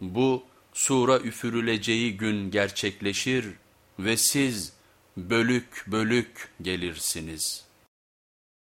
Bu sura üfürüleceği gün gerçekleşir ve siz bölük bölük gelirsiniz.''